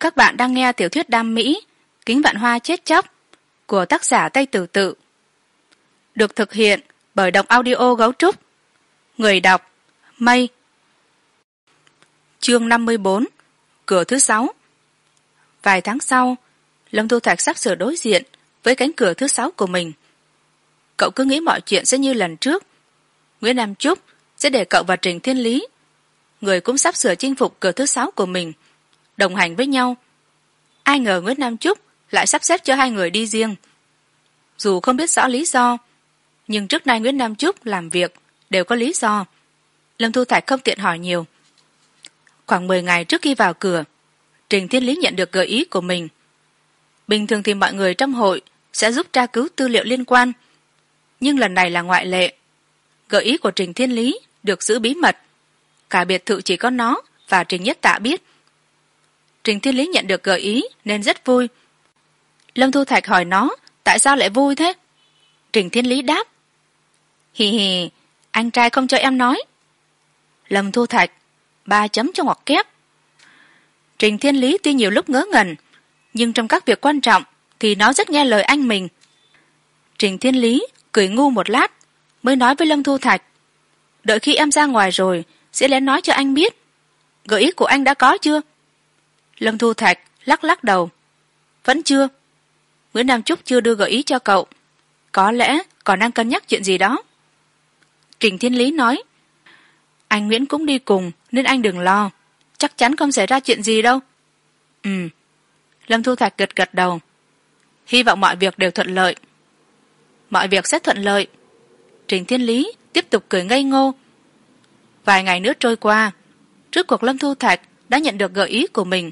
các bạn đang nghe tiểu thuyết đam mỹ, kính vạn hoa chết chóc, của tác giả tây tử tự. Được thực hiện bởi đọc audio gấu trúc. Người đọc mây chương năm mươi bốn, cửa thứ sáu. Vài tháng sau, lâm thu thạch sắp sửa đối diện với cánh cửa thứ sáu của mình. Cậu cứ nghĩ mọi chuyện sẽ như lần trước. Nguyễn nam trúc sẽ để cậu vào trình thiên lý. Người cũng sắp sửa chinh phục cửa thứ sáu của mình đồng hành với nhau. Ai ngờ nguyễn nam trúc lại sắp xếp cho hai người đi riêng. Dù không biết rõ lý do, nhưng trước nay nguyễn nam trúc làm việc đều có lý do. Lâm thu thạch không tiện hỏi nhiều. Khoảng mười ngày trước khi vào cửa, trình thiên lý nhận được gợi ý của mình. Bình thường thì mọi người trong hội sẽ giúp tra cứu tư liệu liên quan, nhưng lần này là ngoại lệ. Gợi ý của trình thiên lý được giữ bí mật. Cả biệt thự chỉ có nó và trình nhất tạ biết trình thiên lý nhận được gợi ý, nên rất vui. Lâm thu thạch hỏi nó, tại sao lại vui thế? Trình thiên lý đáp. Hì hì, anh trai không cho em nói. Lâm thu thạch, ba chấm cho ngoặc kép trình thiên lý tuy nhiều lúc ngớ ngẩn, nhưng trong các việc quan trọng thì nó rất nghe lời anh mình. Trình thiên lý cười ngu một lát, mới nói với lâm thu thạch, đợi khi em ra ngoài rồi, sẽ lén nói cho anh biết. Gợi ý của anh đã có chưa? Lâm thu thạch lắc lắc đầu. Vẫn chưa. Nguyễn nam trúc chưa đưa gợi ý cho cậu. Có lẽ còn đang cân nhắc chuyện gì đó. Trình thiên lý nói, anh nguyễn cũng đi cùng, nên anh đừng lo. Chắc chắn không xảy ra chuyện gì đâu. Ừ. Lâm thu thạch gật gật đầu. Hy vọng mọi việc đều thuận lợi. Mọi việc sẽ thuận lợi. Trình thiên lý tiếp tục cười ngây ngô. Vài ngày nữa trôi qua trước cuộc lâm thu thạch đã nhận được gợi ý của mình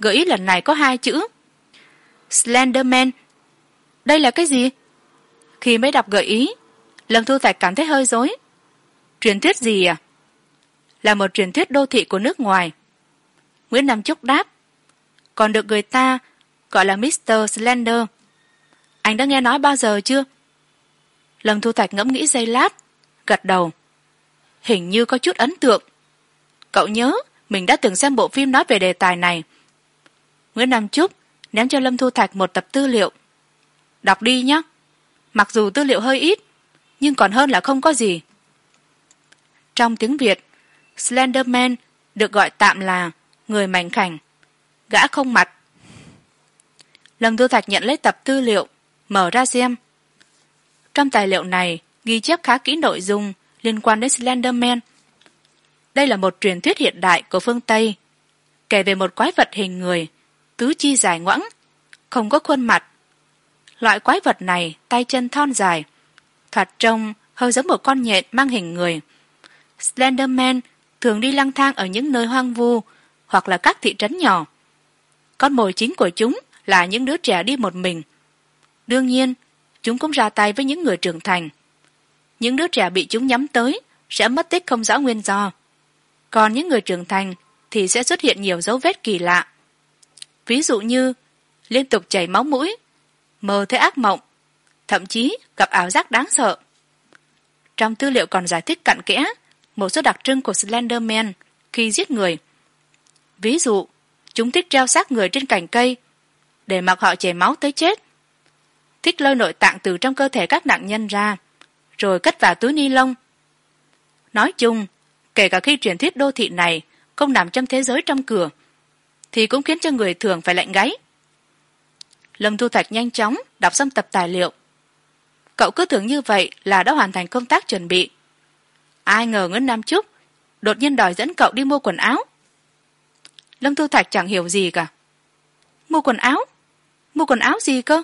gợi ý lần này có hai chữ. Slenderman. Đây là cái gì? Khi mới đọc gợi ý, lâm thu thạch cảm thấy hơi rối. Truyền thuyết gì à? Là một truyền thuyết đô thị của nước ngoài. Nguyễn nam trúc đáp. Còn được người ta gọi là mister slender. Anh đã nghe nói bao giờ chưa? Lâm thu thạch ngẫm nghĩ giây lát, gật đầu. Hình như có chút ấn tượng. Cậu nhớ, mình đã từng xem bộ phim nói về đề tài này nguyễn nam trúc, ném cho lâm thu thạch một tập tư liệu. Đọc đi nhé. Mặc dù tư liệu hơi ít, nhưng còn hơn là không có gì. Trong tiếng việt, slenderman được gọi tạm là người mảnh khảnh, gã không mặt. Lâm thu thạch nhận lấy tập tư liệu, mở ra xem. Trong tài liệu này ghi chép khá kỹ nội dung liên quan đến slenderman. Đây là một truyền thuyết hiện đại của phương tây, kể về một quái vật hình người tứ chi dài ngoẵng, không có khuôn mặt. Loại quái vật này, tay chân thon dài, thoạt trông hơi giống một con nhện mang hình người. Slenderman thường đi lang thang ở những nơi hoang vu hoặc là các thị trấn nhỏ. Con mồi chính của chúng là những đứa trẻ đi một mình. Đương nhiên, chúng cũng ra tay với những người trưởng thành. Những đứa trẻ bị chúng nhắm tới sẽ mất tích không rõ nguyên do. Còn những người trưởng thành thì sẽ xuất hiện nhiều dấu vết kỳ lạ ví dụ như, liên tục chảy máu mũi mơ thấy ác mộng, thậm chí gặp ảo giác đáng sợ. Trong tư liệu còn giải thích cặn kẽ một số đặc trưng của slenderman khi giết người. Ví dụ, chúng thích treo xác người trên cành cây để mặc họ chảy máu tới chết. Thích lôi nội tạng từ trong cơ thể các nạn nhân ra, rồi cất vào túi ni lông. Nói chung, kể cả khi truyền thuyết đô thị này không nằm trong thế giới trong cửa thì cũng khiến cho người thường phải lạnh gáy. Lâm thu thạch nhanh chóng đọc xâm tập tài liệu. Cậu cứ tưởng như vậy là đã hoàn thành công tác chuẩn bị. Ai ngờ nguyễn nam trúc đột nhiên đòi dẫn cậu đi mua quần áo. Lâm thu thạch chẳng hiểu gì cả. Mua quần áo? Mua quần áo gì cơ?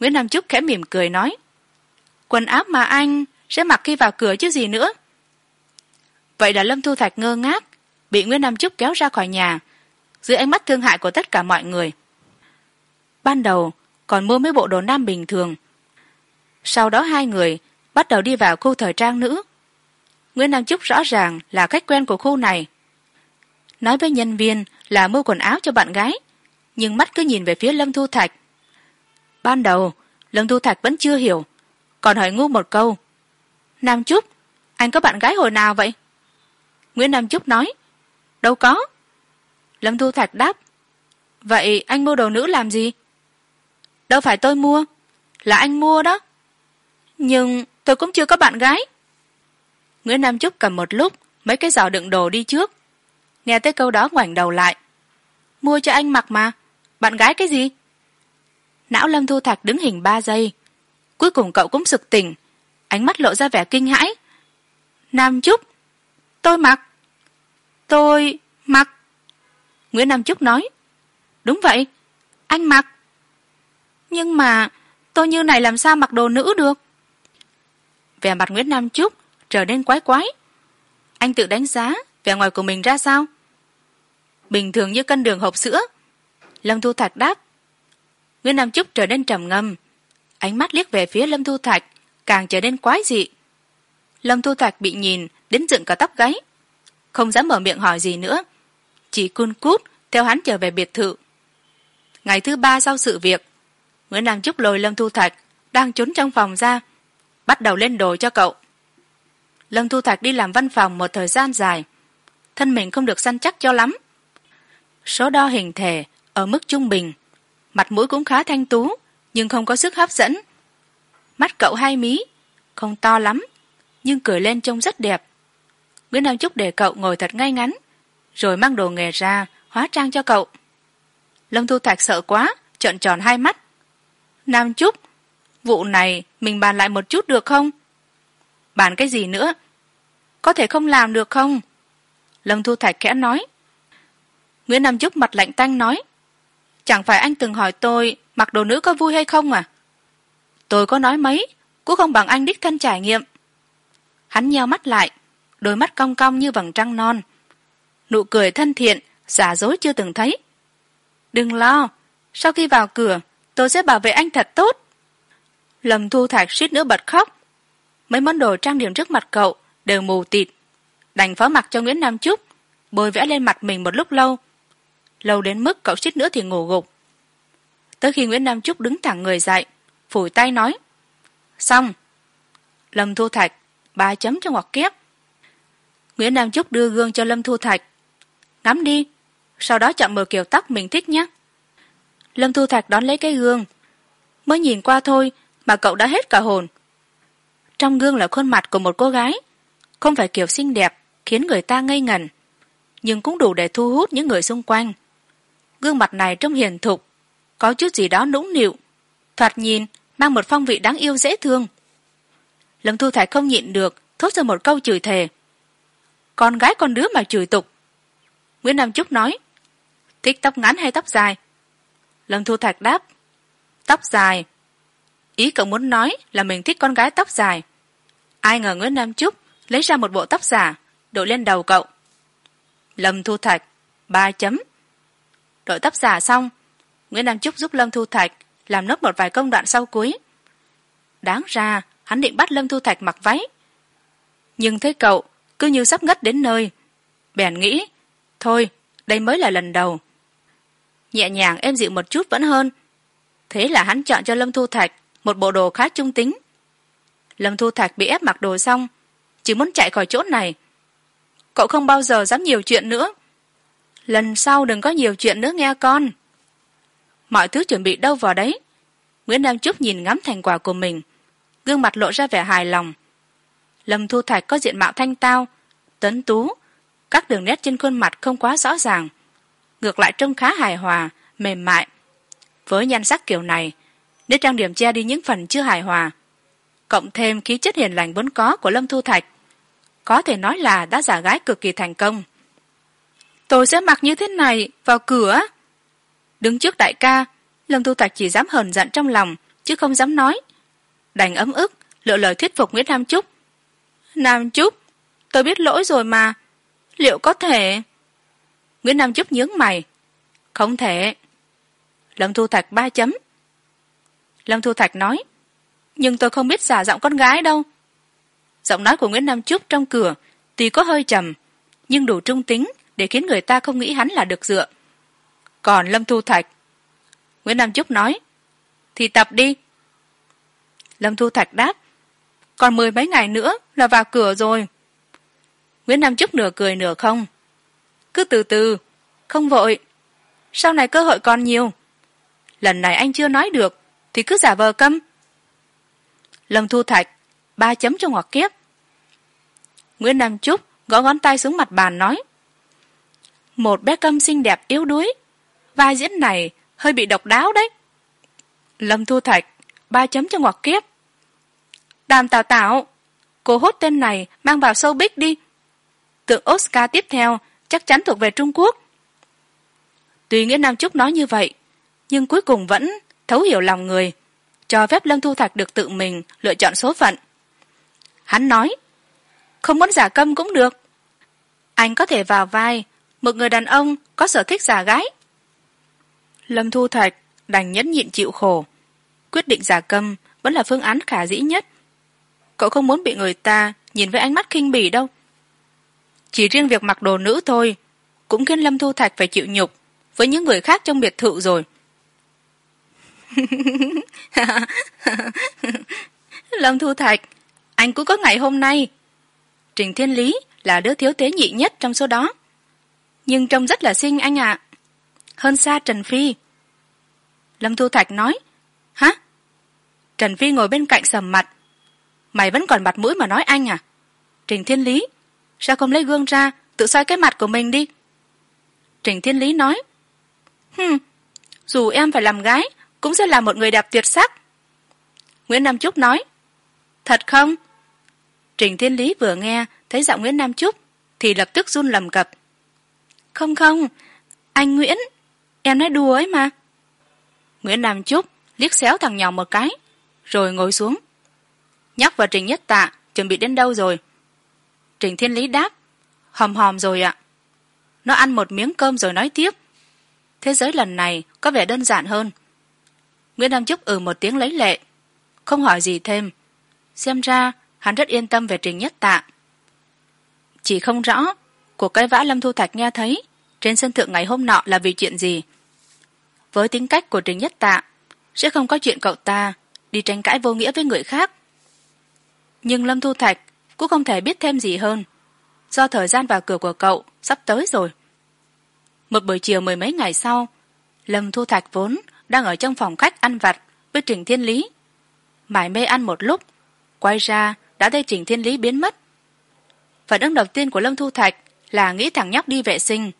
Nguyễn nam trúc khẽ mỉm cười nói, quần áo mà anh sẽ mặc khi vào cửa chứ gì nữa. Vậy là lâm thu thạch ngơ ngác, bị nguyễn nam trúc kéo ra khỏi nhà dưới ánh mắt thương hại của tất cả mọi người. Ban đầu, còn mua mấy bộ đồ nam bình thường. Sau đó hai người bắt đầu đi vào khu thời trang nữ. Nguyễn nam trúc rõ ràng là khách quen của khu này. Nói với nhân viên là mua quần áo cho bạn gái, nhưng mắt cứ nhìn về phía lâm thu thạch. Ban đầu, lâm thu thạch vẫn chưa hiểu, còn hỏi ngu một câu. Nam trúc, anh có bạn gái hồi nào vậy? Nguyễn nam trúc nói, đâu có lâm thu thạch đáp, vậy anh mua đồ nữ làm gì? Đâu phải tôi mua, là anh mua đó. Nhưng tôi cũng chưa có bạn gái. Nguyễn nam trúc cầm một lúc mấy cái giỏ đựng đồ đi trước, nghe tới câu đó ngoảnh đầu lại. Mua cho anh mặc mà, bạn gái cái gì? Não lâm thu thạch đứng hình ba giây, cuối cùng cậu cũng sực tỉnh, ánh mắt lộ ra vẻ kinh hãi. Nam trúc, tôi mặc tôi mặc nguyễn nam trúc nói. Đúng vậy, anh mặc. Nhưng mà tôi như này làm sao mặc đồ nữ được? Vẻ mặt nguyễn nam trúc trở nên quái quái. Anh tự đánh giá vẻ ngoài của mình ra sao? Bình thường như cân đường hộp sữa. Lâm thu thạch đáp. Nguyễn nam trúc trở nên trầm ngâm. Ánh mắt liếc về phía lâm thu thạch, càng trở nên quái dị. Lâm thu thạch bị nhìn đến dựng cả tóc gáy. Không dám mở miệng hỏi gì nữa chỉ cun cút theo hắn trở về biệt thự. Ngày thứ ba sau sự việc, nguyễn nam trúc lôi lâm thu thạch đang trốn trong phòng ra, bắt đầu lên đồ cho cậu. Lâm thu thạch đi làm văn phòng một thời gian dài, thân mình không được săn chắc cho lắm. Số đo hình thể ở mức trung bình, mặt mũi cũng khá thanh tú, nhưng không có sức hấp dẫn. Mắt cậu hai mí, không to lắm, nhưng cười lên trông rất đẹp. Nguyễn nam trúc để cậu ngồi thật ngay ngắn rồi mang đồ nghề ra, hóa trang cho cậu. Lâm thu thạch sợ quá, trợn tròn hai mắt. Nam trúc, vụ này mình bàn lại một chút được không? Bàn cái gì nữa? Có thể không làm được không? Lâm thu thạch khẽ nói. Nguyễn nam trúc mặt lạnh tanh nói. Chẳng phải anh từng hỏi tôi mặc đồ nữ có vui hay không à? Tôi có nói mấy, cũng không bằng anh đích thân trải nghiệm. Hắn nheo mắt lại, đôi mắt cong cong như vầng trăng non nụ cười thân thiện, giả dối chưa từng thấy. Đừng lo, sau khi vào cửa, tôi sẽ bảo vệ anh thật tốt. Lâm thu thạch suýt nữa bật khóc. Mấy món đồ trang điểm trước mặt cậu đều mù tịt, đành phó mặc cho nguyễn nam trúc bôi vẽ lên mặt mình một lúc lâu. Lâu đến mức cậu suýt nữa thì ngủ gục. Tới khi nguyễn nam trúc đứng thẳng người dậy, phủi tay nói, xong. Lâm thu thạch ba chấm cho ngoặc kép nguyễn nam trúc đưa gương cho lâm thu thạch ngắm đi. Sau đó chọn mở kiểu tóc mình thích nhé. Lâm thu thạch đón lấy cái gương. Mới nhìn qua thôi mà cậu đã hết cả hồn. Trong gương là khuôn mặt của một cô gái. Không phải kiểu xinh đẹp, khiến người ta ngây ngần. Nhưng cũng đủ để thu hút những người xung quanh. Gương mặt này trông hiền thục, có chút gì đó nũng nịu. Thoạt nhìn, mang một phong vị đáng yêu dễ thương. Lâm thu thạch không nhịn được, thốt ra một câu chửi thề. Con gái con đứa mà chửi tục nguyễn nam trúc nói, thích tóc ngắn hay tóc dài? Lâm thu thạch đáp, tóc dài. Ý cậu muốn nói là mình thích con gái tóc dài. Ai ngờ nguyễn nam trúc lấy ra một bộ tóc giả, đội lên đầu cậu. Lâm thu thạch, ba chấm. Đội tóc giả xong, nguyễn nam trúc giúp lâm thu thạch làm nốt một vài công đoạn sau cuối. Đáng ra, hắn định bắt lâm thu thạch mặc váy. Nhưng thấy cậu cứ như sắp ngất đến nơi, bèn nghĩ thôi, đây mới là lần đầu. Nhẹ nhàng êm dịu một chút vẫn hơn. Thế là hắn chọn cho lâm thu thạch một bộ đồ khá trung tính. Lâm thu thạch bị ép mặc đồ xong, chỉ muốn chạy khỏi chỗ này. Cậu không bao giờ dám nhiều chuyện nữa. Lần sau đừng có nhiều chuyện nữa nghe con. Mọi thứ chuẩn bị đâu vào đấy. Nguyễn nam trúc nhìn ngắm thành quả của mình, gương mặt lộ ra vẻ hài lòng. Lâm thu thạch có diện mạo thanh tao tấn tú các đường nét trên khuôn mặt không quá rõ ràng ngược lại trông khá hài hòa mềm mại. Với nhan sắc kiểu này nếu trang điểm che đi những phần chưa hài hòa cộng thêm khí chất hiền lành vốn có của lâm thu thạch có thể nói là đã giả gái cực kỳ thành công. Tôi sẽ mặc như thế này vào cửa. Đứng trước đại ca lâm thu thạch chỉ dám hờn giận trong lòng chứ không dám nói. Đành ấm ức lựa lời thuyết phục nguyễn nam trúc nam trúc tôi biết lỗi rồi mà liệu có thể? Nguyễn nam trúc nhướng mày. Không thể. Lâm thu thạch ba chấm. Lâm thu thạch nói, nhưng tôi không biết giả giọng con gái đâu. Giọng nói của nguyễn nam trúc trong cửa tuy có hơi trầm, nhưng đủ trung tính để khiến người ta không nghĩ hắn là được dựa. Còn lâm thu thạch? Nguyễn nam trúc nói, thì tập đi. Lâm thu thạch đáp, còn mười mấy ngày nữa là vào cửa rồi nguyễn nam trúc nửa cười nửa không. Cứ từ từ. Không vội. Sau này cơ hội còn nhiều. Lần này anh chưa nói được, thì cứ giả vờ câm. Lâm thu thạch, ba chấm cho ngoặc kiếp. Nguyễn nam trúc gõ ngón tay xuống mặt bàn nói, một bé câm xinh đẹp yếu đuối. Vai diễn này hơi bị độc đáo đấy. Lâm thu thạch, ba chấm cho ngoặc kiếp. Đàm tào tảo cô hốt tên này mang vào sâu bích đi tượng oscar tiếp theo chắc chắn thuộc về trung quốc. Tuy nghĩa nam trúc nói như vậy, nhưng cuối cùng vẫn thấu hiểu lòng người, cho phép lâm thu thạch được tự mình lựa chọn số phận. Hắn nói, không muốn giả câm cũng được. Anh có thể vào vai một người đàn ông có sở thích giả gái. Lâm thu thạch đành nhẫn nhịn chịu khổ. Quyết định giả câm vẫn là phương án khả dĩ nhất. Cậu không muốn bị người ta nhìn với ánh mắt khinh bỉ đâu chỉ riêng việc mặc đồ nữ thôi, cũng khiến lâm thu thạch phải chịu nhục với những người khác trong biệt thự rồi. Lâm thu thạch, anh cũng có ngày hôm nay. Trình thiên lý là đứa thiếu tế nhị nhất trong số đó. Nhưng trông rất là xinh anh ạ. Hơn xa trần phi. Lâm thu thạch nói, hả? Trần phi ngồi bên cạnh sầm mặt. Mày vẫn còn mặt mũi mà nói anh à? Trình thiên lý sao không lấy gương ra, tự soi cái mặt của mình đi? Trình thiên lý nói, hừm, dù em phải làm gái, cũng sẽ là một người đẹp tuyệt sắc. Nguyễn nam trúc nói, thật không? Trình thiên lý vừa nghe thấy giọng nguyễn nam trúc thì lập tức run lầm cập. Không không, anh nguyễn, em nói đùa ấy mà. Nguyễn nam trúc liếc xéo thằng nhỏ một cái, rồi ngồi xuống. Nhóc và trình nhất tạ chuẩn bị đến đâu rồi? Trình thiên lý đáp, hòm hòm rồi ạ. Nó ăn một miếng cơm rồi nói tiếp, thế giới lần này có vẻ đơn giản hơn. Nguyễn nam trúc ừ một tiếng lấy lệ, không hỏi gì thêm. Xem ra hắn rất yên tâm về trình nhất tạ chỉ không rõ cuộc cái vã lâm thu thạch nghe thấy trên sân thượng ngày hôm nọ là vì chuyện gì. Với tính cách của trình nhất tạ sẽ không có chuyện cậu ta đi tranh cãi vô nghĩa với người khác. Nhưng lâm thu thạch cũng không thể biết thêm gì hơn. Do thời gian vào cửa của cậu sắp tới rồi. Một buổi chiều mười mấy ngày sau, lâm thu thạch vốn đang ở trong phòng khách ăn vặt với trình thiên lý. Mải mê ăn một lúc, quay ra đã thấy trình thiên lý biến mất. Phản ứng đầu tiên của lâm thu thạch là nghĩ thằng nhóc đi vệ sinh.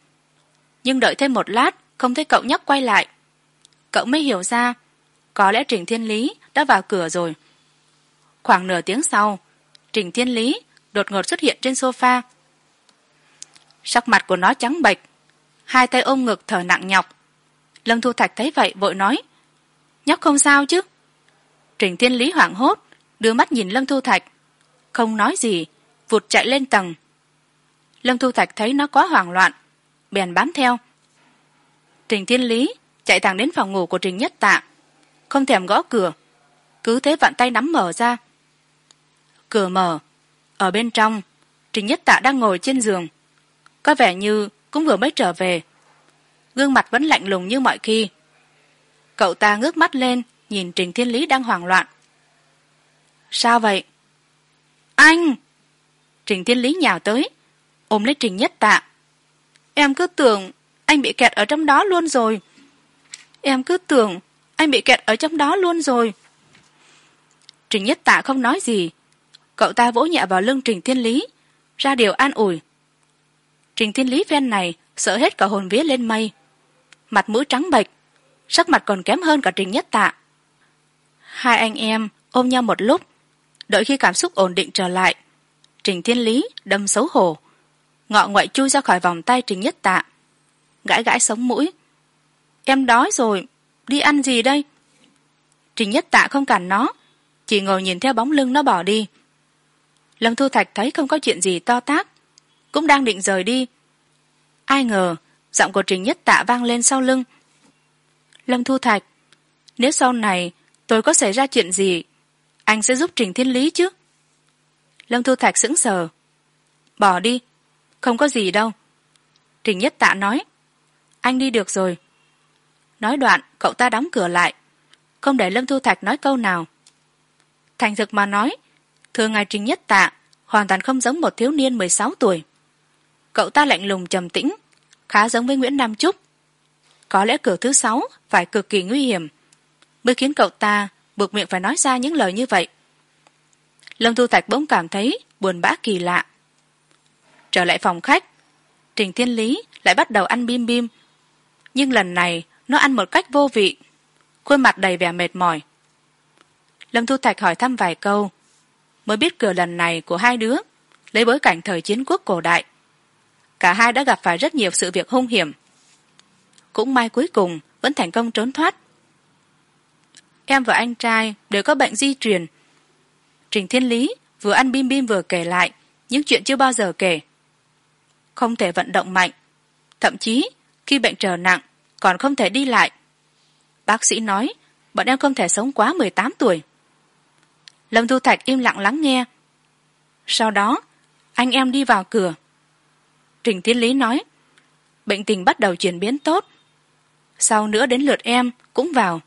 Nhưng đợi thêm một lát, không thấy cậu nhóc quay lại. Cậu mới hiểu ra, có lẽ trình thiên lý đã vào cửa rồi. Khoảng nửa tiếng sau trình thiên lý đột ngột xuất hiện trên sofa. Sắc mặt của nó trắng bệch, hai tay ôm ngực thở nặng nhọc. Lâm thu thạch thấy vậy vội nói, nhóc không sao chứ? Trình thiên lý hoảng hốt, đưa mắt nhìn lâm thu thạch, không nói gì, vụt chạy lên tầng. Lâm thu thạch thấy nó quá hoảng loạn, bèn bám theo. Trình thiên lý chạy thẳng đến phòng ngủ của trình nhất tạ, không thèm gõ cửa, cứ thế vặn tay nắm mở ra cửa mở. Ở bên trong trình nhất tạ đang ngồi trên giường. Có vẻ như cũng vừa mới trở về. Gương mặt vẫn lạnh lùng như mọi khi. Cậu ta ngước mắt lên, nhìn trình thiên lý đang hoảng loạn. Sao vậy? Anh! Trình thiên lý nhào tới, ôm lấy trình nhất tạ. Em cứ tưởng anh bị kẹt ở trong đó luôn rồi. Em cứ tưởng anh bị kẹt ở trong đó luôn rồi. Trình nhất tạ không nói gì cậu ta vỗ nhẹ vào lưng trình thiên lý. Ra điều an ủi. Trình thiên lý ven này sợ hết cả hồn vía lên mây. Mặt mũi trắng bệch, sắc mặt còn kém hơn cả trình nhất tạ. Hai anh em ôm nhau một lúc, đợi khi cảm xúc ổn định trở lại, trình thiên lý đâm xấu hổ. Ngọ ngoại chui ra khỏi vòng tay trình nhất tạ. Gãi gãi sống mũi. Em đói rồi, đi ăn gì đây? Trình nhất tạ không cản nó, chỉ ngồi nhìn theo bóng lưng nó bỏ đi lâm thu thạch thấy không có chuyện gì to tác cũng đang định rời đi. Ai ngờ, giọng của trình nhất tạ vang lên sau lưng. Lâm thu thạch, nếu sau này tôi có xảy ra chuyện gì, anh sẽ giúp trình thiên lý chứ? Lâm thu thạch sững sờ. Bỏ đi, không có gì đâu. Trình nhất tạ nói, anh đi được rồi. Nói đoạn, cậu ta đóng cửa lại, không để lâm thu thạch nói câu nào. Thành thực mà nói thường ngày trình nhất tạ, hoàn toàn không giống một thiếu niên mười sáu tuổi. Cậu ta lạnh lùng trầm tĩnh, khá giống với nguyễn nam trúc có lẽ cửa thứ sáu phải cực kỳ nguy hiểm, mới khiến cậu ta buộc miệng phải nói ra những lời như vậy. Lâm thu thạch bỗng cảm thấy buồn bã kỳ lạ. Trở lại phòng khách, trình thiên lý lại bắt đầu ăn bim bim. Nhưng lần này, nó ăn một cách vô vị, khuôn mặt đầy vẻ mệt mỏi. Lâm thu thạch hỏi thăm vài câu mới biết cửa lần này của hai đứa, lấy bối cảnh thời chiến quốc cổ đại. Cả hai đã gặp phải rất nhiều sự việc hung hiểm. Cũng may cuối cùng vẫn thành công trốn thoát. Em và anh trai đều có bệnh di truyền. Trình thiên lý vừa ăn bim bim vừa kể lại những chuyện chưa bao giờ kể. Không thể vận động mạnh, thậm chí khi bệnh trở nặng còn không thể đi lại. Bác sĩ nói bọn em không thể sống quá mười tám tuổi lâm thu thạch im lặng lắng nghe. Sau đó, anh em đi vào cửa. Trình tiến lý nói, bệnh tình bắt đầu chuyển biến tốt. Sau nữa đến lượt em cũng vào.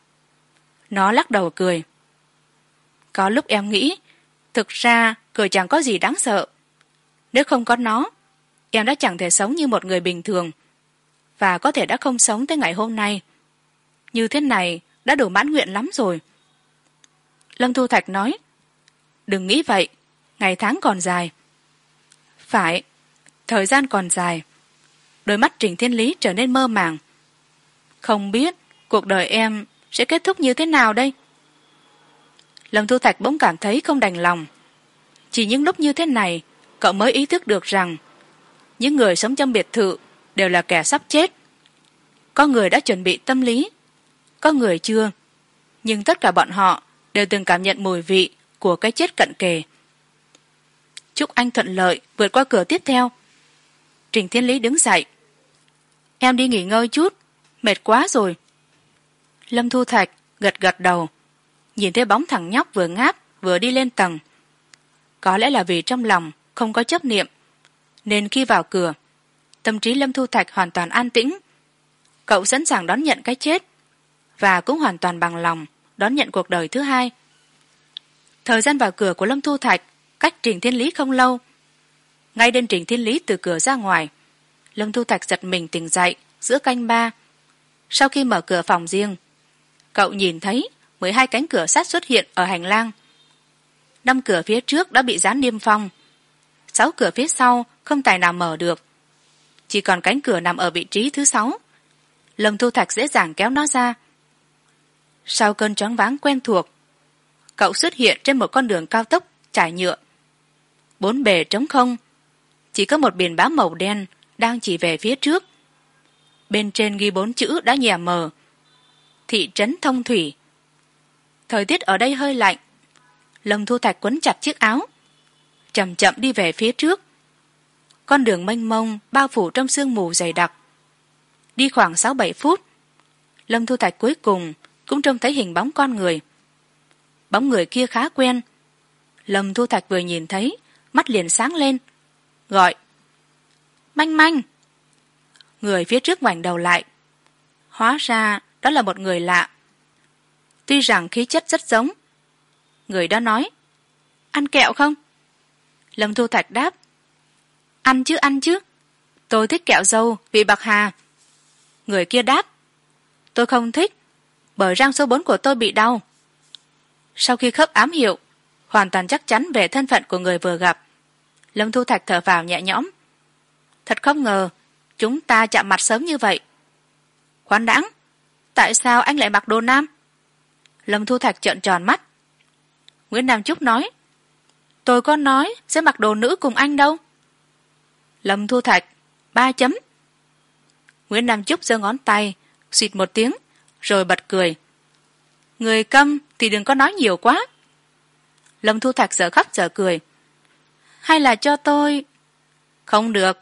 Nó lắc đầu cười. Có lúc em nghĩ, thực ra cười chẳng có gì đáng sợ. Nếu không có nó, em đã chẳng thể sống như một người bình thường và có thể đã không sống tới ngày hôm nay. Như thế này đã đủ mãn nguyện lắm rồi. Lâm thu thạch nói đừng nghĩ vậy, ngày tháng còn dài. Phải, thời gian còn dài. Đôi mắt trình thiên lý trở nên mơ màng. Không biết cuộc đời em sẽ kết thúc như thế nào đây? Lâm thu thạch bỗng cảm thấy không đành lòng. Chỉ những lúc như thế này, cậu mới ý thức được rằng những người sống trong biệt thự đều là kẻ sắp chết. Có người đã chuẩn bị tâm lý, có người chưa. Nhưng tất cả bọn họ đều từng cảm nhận mùi vị của cái chết cận kề. Chúc anh thuận lợi vượt qua cửa tiếp theo. Trình thiên lý đứng dậy. Em đi nghỉ ngơi chút, mệt quá rồi. Lâm thu thạch gật gật đầu, nhìn thấy bóng thằng nhóc vừa ngáp, vừa đi lên tầng. Có lẽ là vì trong lòng không có chấp niệm, nên khi vào cửa, tâm trí lâm thu thạch hoàn toàn an tĩnh. Cậu sẵn sàng đón nhận cái chết và cũng hoàn toàn bằng lòng đón nhận cuộc đời thứ hai thời gian vào cửa của lâm thu thạch, cách trình thiên lý không lâu. Ngay đến trình thiên lý từ cửa ra ngoài, lâm thu thạch giật mình tỉnh dậy giữa canh ba. Sau khi mở cửa phòng riêng, cậu nhìn thấy mười hai cánh cửa sắt xuất hiện ở hành lang. Năm cửa phía trước đã bị dán niêm phong. Sáu cửa phía sau không tài nào mở được. Chỉ còn cánh cửa nằm ở vị trí thứ sáu. Lâm thu thạch dễ dàng kéo nó ra. Sau cơn choáng váng quen thuộc cậu xuất hiện trên một con đường cao tốc, trải nhựa. Bốn bề trống không, chỉ có một biển báo màu đen đang chỉ về phía trước. Bên trên ghi bốn chữ đã nhè mờ, thị trấn thông thủy. Thời tiết ở đây hơi lạnh, lâm thu thạch quấn chặt chiếc áo, chậm chậm đi về phía trước. Con đường mênh mông bao phủ trong sương mù dày đặc. Đi khoảng sáu bảy phút, lâm thu thạch cuối cùng cũng trông thấy hình bóng con người bóng người kia khá quen. Lâm thu thạch vừa nhìn thấy, mắt liền sáng lên. Gọi. Manh manh. Người phía trước ngoảnh đầu lại. Hóa ra, đó là một người lạ. Tuy rằng khí chất rất giống. Người đó nói. Ăn kẹo không? Lâm thu thạch đáp. Ăn chứ ăn chứ. Tôi thích kẹo dâu, vị bạc hà. Người kia đáp. Tôi không thích, bởi răng số bốn của tôi bị đau sau khi khớp ám hiệu, hoàn toàn chắc chắn về thân phận của người vừa gặp, lâm thu thạch thở vào nhẹ nhõm. Thật không ngờ, chúng ta chạm mặt sớm như vậy. Khoan đãng, tại sao anh lại mặc đồ nam? Lâm thu thạch trợn tròn mắt. Nguyễn nam trúc nói, tôi có nói sẽ mặc đồ nữ cùng anh đâu. Lâm thu thạch, ba chấm. Nguyễn nam trúc giơ ngón tay, xịt một tiếng, rồi bật cười. Người câm thì đừng có nói nhiều quá. Lâm thu thạch dở khóc dở cười. Hay là cho tôi? Không được.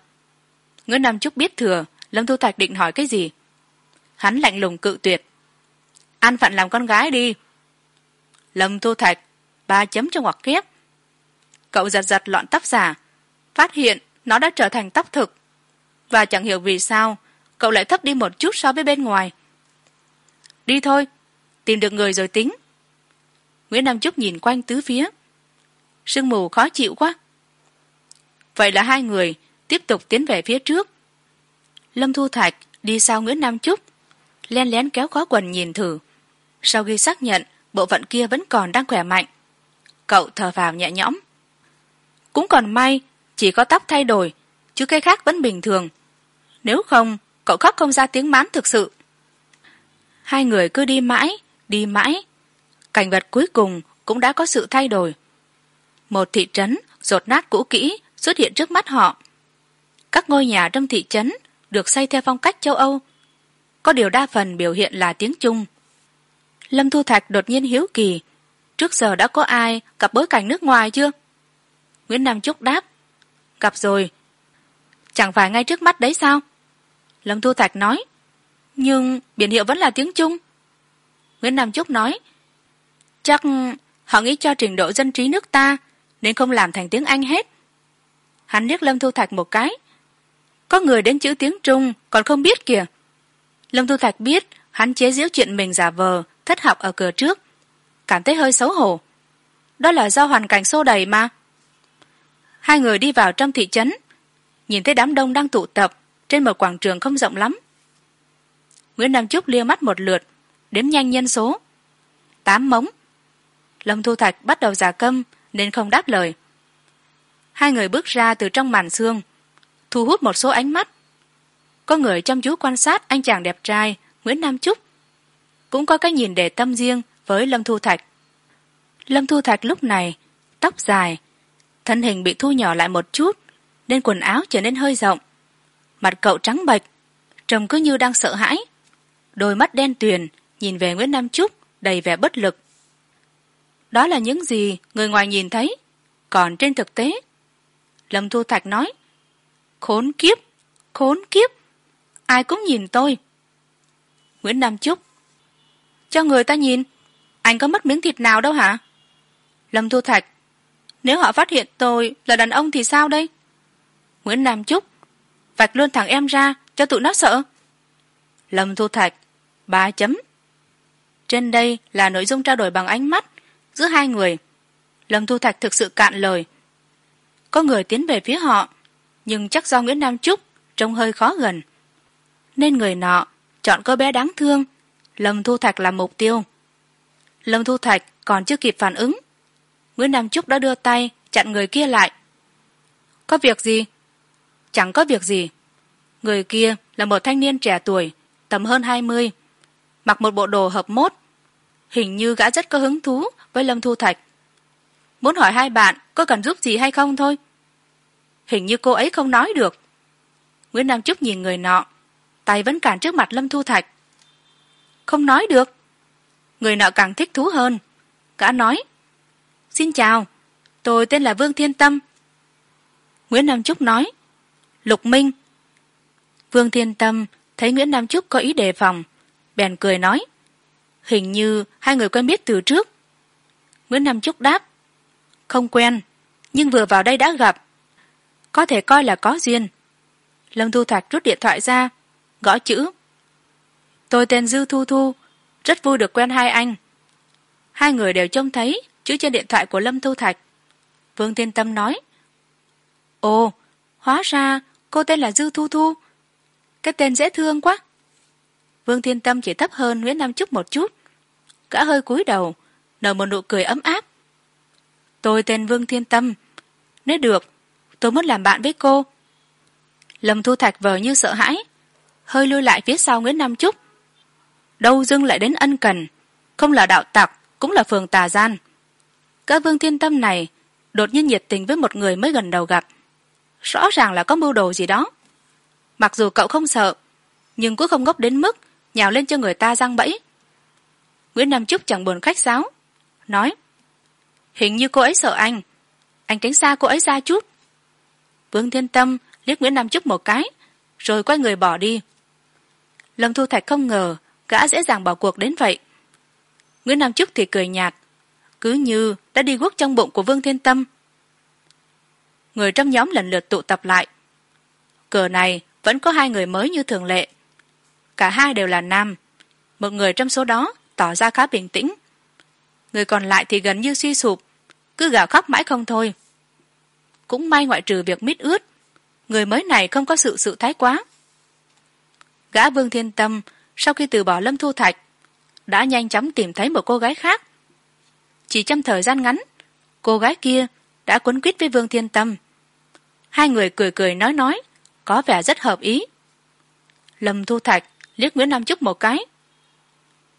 Nguyễn nam trúc biết thừa, lâm thu thạch định hỏi cái gì? Hắn lạnh lùng cự tuyệt. Ăn phận làm con gái đi. Lâm thu thạch, ba chấm trong ngoặc kép cậu giật giật lọn tóc giả phát hiện nó đã trở thành tóc thực. Và chẳng hiểu vì sao, cậu lại thấp đi một chút so với bên ngoài. Đi thôi, tìm được người rồi tính nguyễn nam trúc nhìn quanh tứ phía. Sương mù khó chịu quá. Vậy là hai người tiếp tục tiến về phía trước. Lâm thu thạch đi sau nguyễn nam trúc len lén kéo khó quần nhìn thử. Sau khi xác nhận, bộ phận kia vẫn còn đang khỏe mạnh. Cậu thở vào nhẹ nhõm. Cũng còn may, chỉ có tóc thay đổi, chứ cái khác vẫn bình thường. Nếu không, cậu khóc không ra tiếng mán thực sự. Hai người cứ đi mãi đi mãi cảnh vật cuối cùng cũng đã có sự thay đổi. Một thị trấn rột nát cũ kỹ xuất hiện trước mắt họ. Các ngôi nhà trong thị trấn được xây theo phong cách châu âu. Có điều đa phần biểu hiện là tiếng trung. Lâm thu thạch đột nhiên hiếu kỳ, trước giờ đã có ai gặp bối cảnh nước ngoài chưa? Nguyễn nam trúc đáp, gặp rồi. Chẳng phải ngay trước mắt đấy sao? Lâm thu thạch nói, nhưng biển hiệu vẫn là tiếng trung. Nguyễn nam trúc nói chắc họ nghĩ cho trình độ dân trí nước ta nên không làm thành tiếng anh hết. Hắn liếc lâm thu thạch một cái. Có người đến chữ tiếng trung còn không biết kìa. Lâm thu thạch biết hắn chế giễu chuyện mình giả vờ, thất học ở cửa trước. Cảm thấy hơi xấu hổ. Đó là do hoàn cảnh xô đầy mà. Hai người đi vào trong thị trấn, nhìn thấy đám đông đang tụ tập trên một quảng trường không rộng lắm. Nguyễn nam trúc lia mắt một lượt, đếm nhanh nhân số. Tám mống lâm thu thạch bắt đầu giả câm, nên không đáp lời. Hai người bước ra từ trong màn xương, thu hút một số ánh mắt. Có người chăm chú quan sát anh chàng đẹp trai, nguyễn nam trúc cũng có cái nhìn để tâm riêng với lâm thu thạch. Lâm thu thạch lúc này, tóc dài, thân hình bị thu nhỏ lại một chút, nên quần áo trở nên hơi rộng. Mặt cậu trắng bệch, trông cứ như đang sợ hãi. Đôi mắt đen tuyền, nhìn về nguyễn nam trúc đầy vẻ bất lực đó là những gì người ngoài nhìn thấy. Còn trên thực tế, lâm thu thạch nói, khốn kiếp khốn kiếp, ai cũng nhìn tôi. Nguyễn nam trúc cho người ta nhìn, anh có mất miếng thịt nào đâu hả? Lâm thu thạch, nếu họ phát hiện tôi là đàn ông thì sao đây? Nguyễn nam trúc vạch luôn thằng em ra cho tụi nó sợ. Lâm thu thạch, ba chấm. Trên đây là nội dung trao đổi bằng ánh mắt giữa hai người. Lâm thu thạch thực sự cạn lời. Có người tiến về phía họ, nhưng chắc do nguyễn nam trúc trông hơi khó gần. Nên người nọ chọn cô bé đáng thương, lâm thu thạch làm mục tiêu. Lâm thu thạch còn chưa kịp phản ứng, nguyễn nam trúc đã đưa tay chặn người kia lại. Có việc gì? Chẳng có việc gì. Người kia là một thanh niên trẻ tuổi, tầm hơn hai mươi, mặc một bộ đồ hợp mốt hình như gã rất có hứng thú với lâm thu thạch. Muốn hỏi hai bạn có cần giúp gì hay không thôi? Hình như cô ấy không nói được. Nguyễn nam trúc nhìn người nọ, tay vẫn cản trước mặt lâm thu thạch. Không nói được. Người nọ càng thích thú hơn. Gã nói, xin chào, tôi tên là vương thiên tâm. Nguyễn nam trúc nói, lục minh. Vương thiên tâm thấy nguyễn nam trúc có ý đề phòng, bèn cười nói hình như hai người quen biết từ trước. Nguyễn nam trúc đáp, không quen, nhưng vừa vào đây đã gặp. Có thể coi là có duyên. Lâm thu thạch rút điện thoại ra, gõ chữ, tôi tên dư thu thu, rất vui được quen hai anh. Hai người đều trông thấy chữ trên điện thoại của lâm thu thạch vương tiên tâm nói, ồ, hóa ra cô tên là dư thu thu. Cái tên dễ thương quá. Vương thiên tâm chỉ thấp hơn nguyễn nam trúc một chút gã hơi cúi đầu, nở một nụ cười ấm áp. Tôi tên vương thiên tâm. Nếu được, tôi muốn làm bạn với cô. Lâm thu thạch vờ như sợ hãi, hơi lui lại phía sau nguyễn nam trúc. Đâu dưng lại đến ân cần, không là đạo tặc, cũng là phường tà gian. Gã vương thiên tâm này đột nhiên nhiệt tình với một người mới gần đầu gặp. Rõ ràng là có mưu đồ gì đó. Mặc dù cậu không sợ, nhưng cũng không ngốc đến mức nhào lên cho người ta răng bẫy nguyễn nam trúc chẳng buồn khách sáo. Nói, hình như cô ấy sợ anh. Anh tránh xa cô ấy ra chút. Vương thiên tâm liếc nguyễn nam trúc một cái, rồi quay người bỏ đi. Lâm thu thạch không ngờ gã dễ dàng bỏ cuộc đến vậy. Nguyễn nam trúc thì cười nhạt, cứ như đã đi guốc trong bụng của vương thiên tâm. Người trong nhóm lần lượt tụ tập lại. Cờ này vẫn có hai người mới như thường lệ. Cả hai đều là nam, một người trong số đó tỏ ra khá bình tĩnh. Người còn lại thì gần như suy sụp, cứ gào khóc mãi không thôi. Cũng may ngoại trừ việc mít ướt, người mới này không có sự sự thái quá. Gã vương thiên tâm, sau khi từ bỏ lâm thu thạch, đã nhanh chóng tìm thấy một cô gái khác. Chỉ trong thời gian ngắn, cô gái kia đã quấn quýt với vương thiên tâm. Hai người cười cười nói nói, có vẻ rất hợp ý. Lâm thu thạch liếc nguyễn nam trúc một cái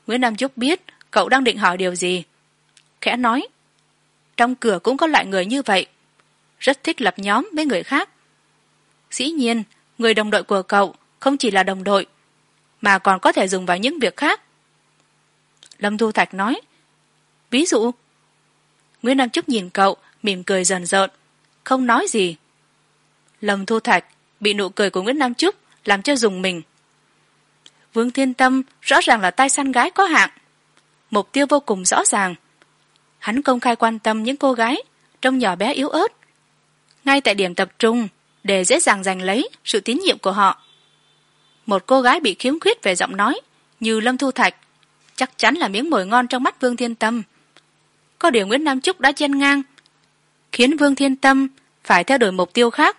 nguyễn nam trúc biết cậu đang định hỏi điều gì. Khẽ nói, trong cửa cũng có loại người như vậy, rất thích lập nhóm với người khác. Dĩ nhiên, người đồng đội của cậu không chỉ là đồng đội, mà còn có thể dùng vào những việc khác. Lâm thu thạch nói, ví dụ, nguyễn nam trúc nhìn cậu, mỉm cười dần dợn không nói gì. Lâm thu thạch bị nụ cười của nguyễn nam trúc làm cho dùng mình vương thiên tâm rõ ràng là tay săn gái có hạng. Mục tiêu vô cùng rõ ràng. Hắn công khai quan tâm những cô gái, trông nhỏ bé yếu ớt. Ngay tại điểm tập trung, để dễ dàng giành lấy sự tín nhiệm của họ. Một cô gái bị khiếm khuyết về giọng nói, như lâm thu thạch, chắc chắn là miếng mồi ngon trong mắt vương thiên tâm. Có điều nguyễn nam trúc đã chen ngang, khiến vương thiên tâm phải theo đuổi mục tiêu khác.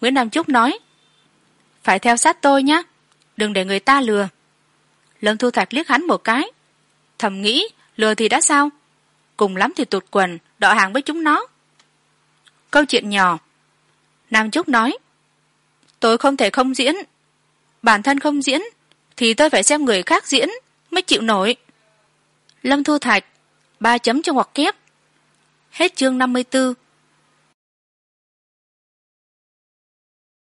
Nguyễn nam trúc nói, phải theo sát tôi nhé đừng để người ta lừa. Lâm thu thạch liếc hắn một cái. Thầm nghĩ, lừa thì đã sao? Cùng lắm thì tụt quần, đọ hàng với chúng nó. Câu chuyện nhỏ. Nam trúc nói, tôi không thể không diễn. Bản thân không diễn, thì tôi phải xem người khác diễn mới chịu nổi. Lâm thu thạch, ba chấm cho ngoặc kép hết chương năm mươi b ố